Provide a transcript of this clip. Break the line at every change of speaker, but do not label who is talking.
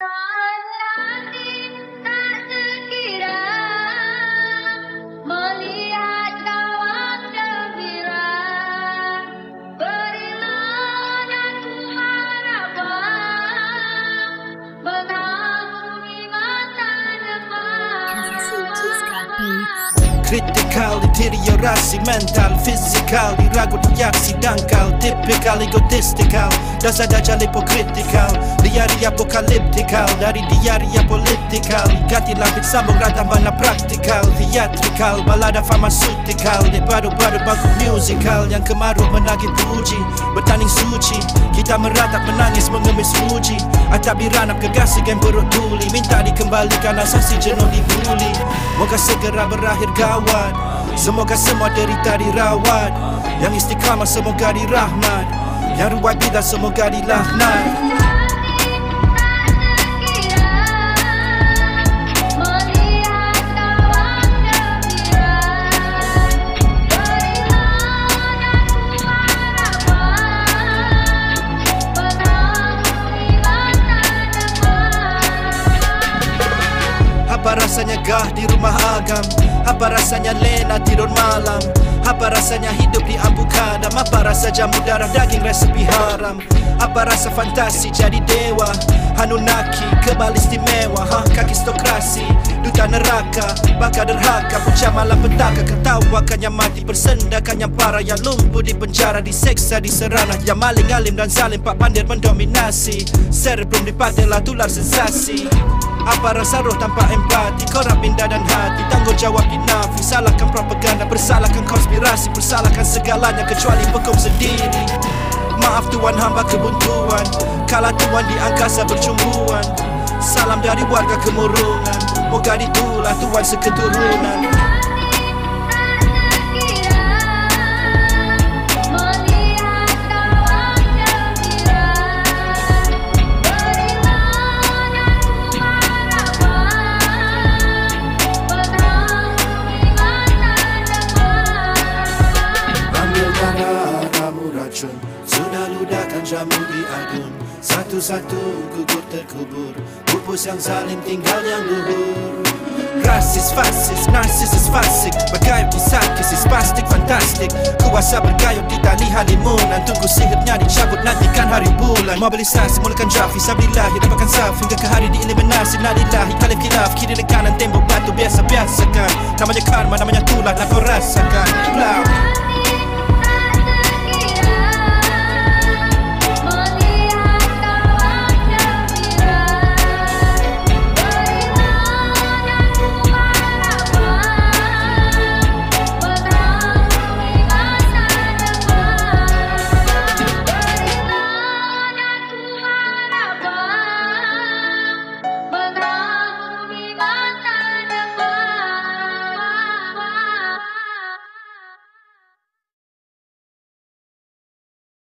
啊
Kritikal, deteriorasi mental Fisikal, diragu reaksi dangkal Tipikal, egotistikal Dasar dajal hipokritikal Diari apokaliptikal Dari diari politikal Ganti langit sambung rata mana praktikal Theatrikal, balada farmaseutikal Di baru-baru bangku musikal Yang kemaruk menagih puji Bertanding suci Kita meratap menangis mengemis puji Atap diranap kegasi yang perut tuli Minta dikembalikan asasi jenuh dibuli Moga segera berakhir gawat Semoga semua derita dirawat. Yang istiqamah semoga dirahmat. Yang ruwet bidah semoga dilaknat Gah di rumah agam. Apa rasanya lena tidur malam? Apa rasanya hidup di ampu kadam? Apa rasa jamu darah daging resepi haram? Apa rasa fantasi jadi dewa Hanunaki kebal istimewa ha, Kaki stokrasi Duta neraka Bakal derhaka Puncak malam petaka Ketawakan yang mati Persendakan yang parah Yang lumpuh di penjara Diseksa diserana Yang maling alim dan zalim Pak pandir mendominasi Cerebrum dipatelah tular sensasi. Apa rasa roh tanpa empati Korap minda dan hati Tanggungjawab dinafi Salahkan propaganda Bersalahkan konspirasi Bersalahkan segalanya Kecuali pekum sendiri Maaf Tuhan hamba kebuntuan. Kala Tuhan di angkasa bercumbuan Salam dari warga kemurungan. Moga ditulah Tuhan seketurunan.
Melihat
jamu di adun Satu-satu gugur terkubur. Pupus yang zalim tinggal yang luhur. Rasis, fasis, narsisis, fasik Bergayut di sakis, spastik, fantastik. Kuasa bergayut di tali halimunan. Tunggu sihirnya dicabut nantikan hari bulan. Mobilisasi mulakan draft Fisabilillahi dapatkan saf Hingga ke hari dieliminasi. Nadillahi kalif kilaf Kiri dan kanan tembok batu biasa-biasakan Namanya karma, namanya tulah Nak kau rasakan Blau